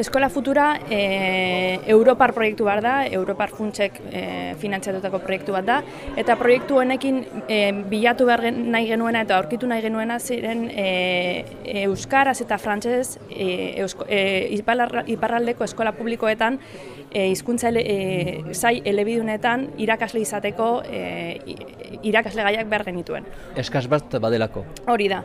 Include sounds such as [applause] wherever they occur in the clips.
Eskola Futura e, Europar proiektu bat da, Europar funtsek e, finantziatutako proiektu bat da, eta proiektu honekin e, bilatu behar nahi genuena eta aurkitu nahi genuena ziren e, Euskaraz eta Frantsez e, e, iparraldeko eskola publikoetan e, hizkuntza e, zai elebidunetan irakasle izateko e, irakasle gaiak behar genituen. Eskaz bat badelako? Hori da.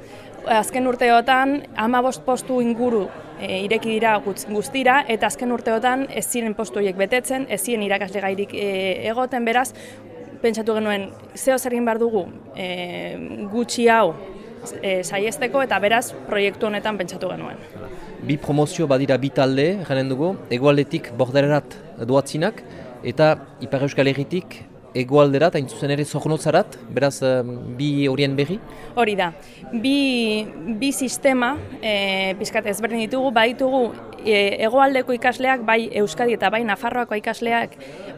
Azken urteotan, ama bost postu inguru e, ireki dira guztira, eta azken urteotan ez ziren postu horiek betetzen, ez ziren irakasle gairik e, egoten beraz, pentsatu genuen, zeo zer egin dugu e, gutxi hau e, saiesteko eta beraz proiektu honetan pentsatu genuen. Bi promozio badira bi talde, garen dugu, egualdetik bordererat duatzinak, eta Ipar Euskal Herritik egoalderat, hain zuzen ere zornotzarat, beraz bi horien berri? Hori da, bi, bi sistema, e, pizkat ezberdin ditugu, baditugu e, egoaldeko ikasleak, bai Euskadi eta bai Nafarroako ikasleak,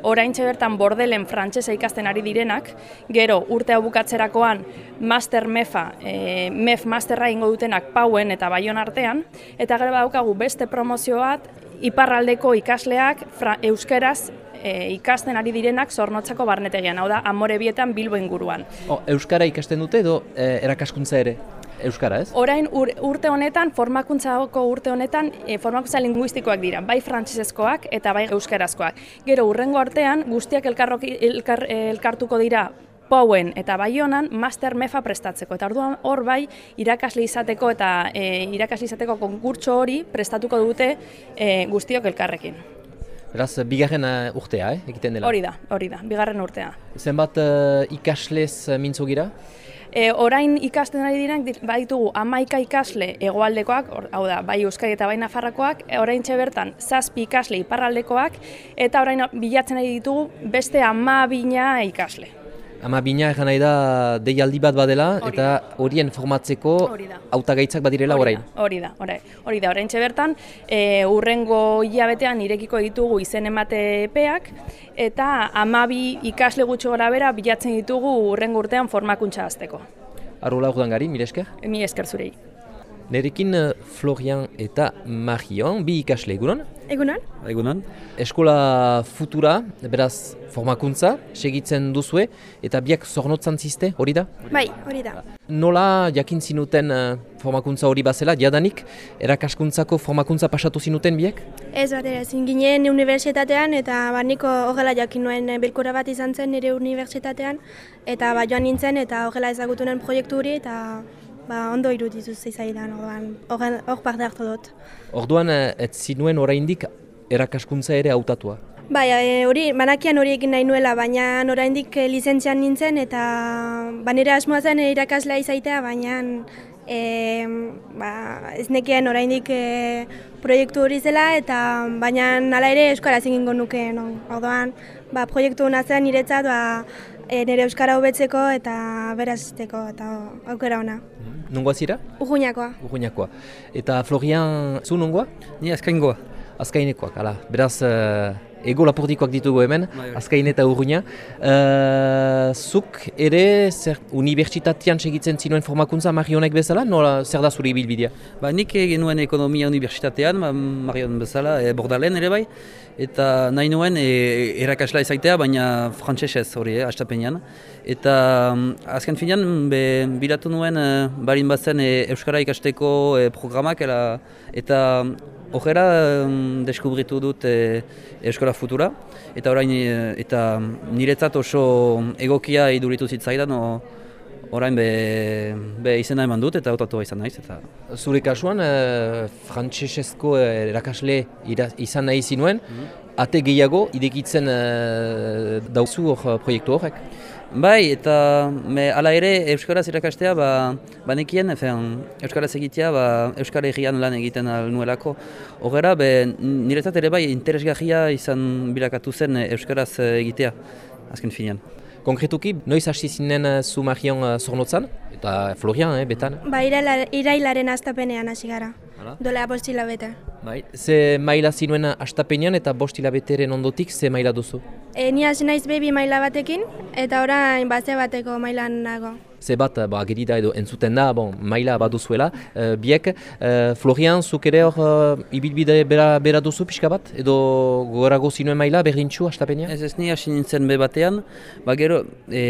orain bertan bordelen frantsesa ikasten ari direnak, gero urte bukatzerakoan master mefa, e, mef masterra ingo dutenak pauen eta baion artean, eta gero badaukagu beste promozio bat, iparraldeko ikasleak fra, euskeraz e, ikasten ari direnak zornotzako barnetegian, hau da, amore bietan bilbo inguruan. O, Euskara ikasten dute edo e, erakaskuntza ere? Euskara, ez? Orain urte honetan, formakuntzako urte honetan, e, formakuntza linguistikoak dira, bai frantzizezkoak eta bai euskarazkoak. Gero, urrengo artean, guztiak elkarrok, elkar, elkartuko dira Pouen eta Baionan master mefa prestatzeko eta orduan hor bai irakasle izateko eta e, irakasle izateko konkurtso hori prestatuko dute e, guztiok elkarrekin. Beraz, bigarren uh, urtea, eh, egiten dela? Hori da, hori da, bigarren urtea. Zenbat uh, ikaslez uh, mintzo gira? E, orain ikasten ari direnak baditugu amaika ikasle hegoaldekoak, hau da, bai Euskadi eta bai Nafarrakoak, orain bertan zazpi ikasle iparraldekoak, eta orain bilatzen ari ditugu beste ama bina ikasle. Ama bina egan nahi da deialdi bat badela eta horien formatzeko hautagaitzak badirela orain. Hori da, hori da, hori da, orain bertan, e, urrengo hilabetean irekiko ditugu izen emate epeak eta amabi ikasle gutxo gara bera bilatzen ditugu urrengo urtean formakuntza azteko. Arrola urdan gari, mire esker? Mi esker zurei. Nerekin eh, Florian eta Marion, bi ikasle egunon? Egunon. Egunon. Eskola futura, beraz formakuntza, segitzen duzue, eta biak zornotzan ziste, hori da? Bai, hori da. Nola jakin zinuten uh, formakuntza hori bazela, diadanik, erakaskuntzako formakuntza pasatu zinuten biak? Ez bat ere, zinginen unibertsitatean, eta baniko horrela jakin nuen bilkura bat izan zen nire unibertsitatean, eta ba joan nintzen, eta horrela ezagutunen proiektu hori, eta ba, ondo iruditu zizaidan, orduan, hor parte hartu dut. Orduan, eh, ez zinuen oraindik erakaskuntza ere hautatua? Bai, e, hori, manakian hori egin nahi nuela, baina oraindik e, lizentzian nintzen, eta banera asmoa zen irakaslea izaitea, baina e, ba, ez nekien oraindik e, proiektu hori zela, eta baina hala ere euskaraz egingo nuke, no? Orduan, ba, proiektu hona zen niretzat, ba, e, nire euskara hobetzeko eta berazteko eta aukera ona. Nungoa zira? Urruñakoa. Urruñakoa. Eta Florian, zu nungoa? Ni azkaingoa. Azkainekoak, ala. Beraz, uh, ego lapordikoak ditugu hemen, bai, bai. azkain eta urruña. Uh, zuk ere, zer, unibertsitatean segitzen zinuen formakuntza Marionek bezala, nola zer da zure bilbidea? Ba, nik genuen ekonomia unibertsitatean, ba, Marion bezala, e, bordalen ere bai, eta nahi nuen e, erakasla ezaitea, baina frantsesez hori, e, astapenean. Eta mm, azken finean, be, bilatu nuen, e, barin bazen e, Euskara ikasteko e, programak, eta Hogera um, deskubritu dut e, Eskola Futura, eta orain e, eta niretzat oso egokia iduritu zitzaidan, o, orain be, be izena eman dut eta autatua izan naiz. Eta... Zure kasuan, e, frantsesezko erakasle izan nahi zinuen, mm ate gehiago idekitzen e, dauzu hor proiektu horrek? Bai, eta me, ala ere Euskaraz irakastea, ba, banekien, efen, Euskaraz egitea, ba, Euskal Herrian lan egiten nuelako. Horrela, niretzat ere bai, interesgarria izan bilakatu zen Euskaraz egitea, azken finean. Konkretuki, noiz hasi zinen uh, zu Marion uh, zornotzan? Eta Florian, eh, betan? Ba, irailaren astapenean hasi gara. Dola bost hilabete. Bai. Ze maila zinuen astapenean eta bost hilabeteren ondotik, ze maila duzu? E, ni hasi naiz bebi maila batekin, eta orain base bateko mailan nago. ze bat ba, ageri da edo entzuten da, bon, maila baduzuela, uh, biek. Uh, Florian, zuk ere hor uh, ibilbide bera, bera duzu pixka bat, edo gogorago zinuen maila berdintxu astapenia? Ez ez ni hasi nintzen be batean, ba gero, e,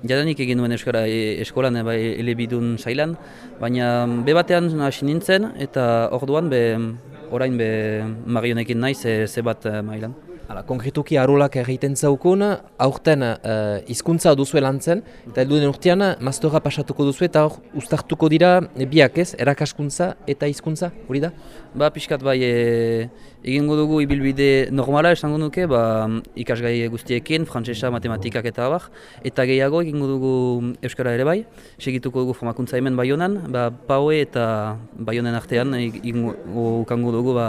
jadanik egin nuen euskara e, eskolan, e, bai, elebidun sailan, baina be batean hasi nintzen, eta orduan be, orain be marionekin naiz ze, ze bat e, mailan. Hala, konkretuki arolak egiten zaukun, aurten uh, hizkuntza duzu lantzen, eta elduden urtean mastora pasatuko duzu eta hor ustartuko dira e, biak ez, erakaskuntza eta hizkuntza, hori da? Ba, pixkat bai, e, egingo dugu ibilbide normala esango nuke, ba, ikasgai guztiekin, frantsesa, matematikak eta abar, eta gehiago egingo dugu Euskara ere bai, segituko dugu formakuntza hemen baionan, ba, paue eta baionen artean, egingo dugu ba,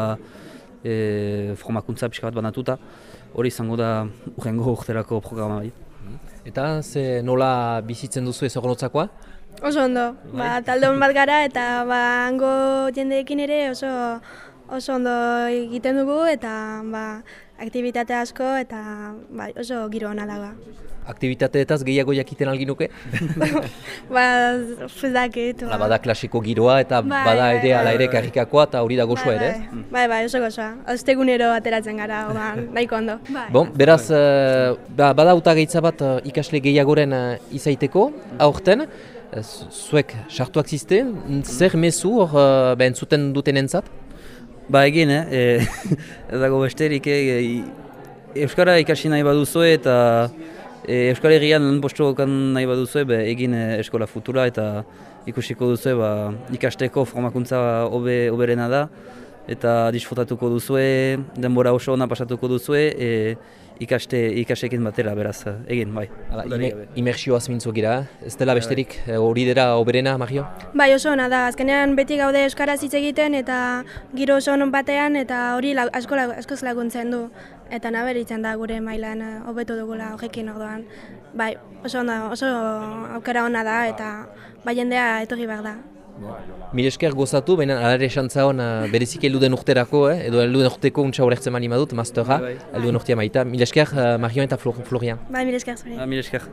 e, formakuntza pixka bat banatuta, hori izango da urrengo urterako programa bai. Eta ze nola bizitzen duzu ez horretzakoa? Oso ondo, ba, talde hon bat gara eta ba, hango jendeekin ere oso oso ondo egiten dugu eta ba, aktivitate asko eta ba, oso giro hona dago. Aktibitateetaz gehiago jakiten alginuke? [laughs] ba, fudakit. Ba. Bada klasiko giroa eta bai, bada bai, ere bai, ala ere bai. karrikakoa eta hori da gozoa ere, bai, ez? bai, bai, oso gozoa. Ostegunero ateratzen gara, ba, [laughs] nahiko ondo. Bai. Bon, beraz, uh, ba, bada utagaitza bat uh, ikasle gehiagoren uh, izaiteko, aurten, uh, zuek sartuak ziste, zer mezu hor uh, entzuten duten entzat? Ba egin, eh? E, [laughs] ez dago besterik, eh? Euskara ikasi nahi baduzue eta e, Euskal Herrian lan postuokan nahi baduzue, be, egin e, eskola futura eta ikusiko duzue ba, ikasteko formakuntza hobe oberena da eta disfrutatuko duzue, denbora oso ona pasatuko duzue, e, ikaste ikasekin batera beraz egin bai. Hala, ime, imersioaz mintzo gira, ez dela besterik eh, hori dira oberena, Mario? Bai, oso ona da. Azkenean beti gaude euskaraz hitz egiten eta giro oso on batean eta hori la, asko lag- askoz laguntzen du. Eta naberitzen da gure mailan eh, hobetu dugula horrekin orduan. Bai, oso ona, oso aukera ona da eta bai jendea etorri behar da. Mil esker gozatu, baina alare esantza hon uh, berezik elduden urterako, eh? edo elduden urteko untsa horretzen mani madut, mazterra, Bai, bai. elduden urtea maita. Mil esker uh, Marion eta Flor Florian. Bai, mil esker zuri. Ah, mil esker.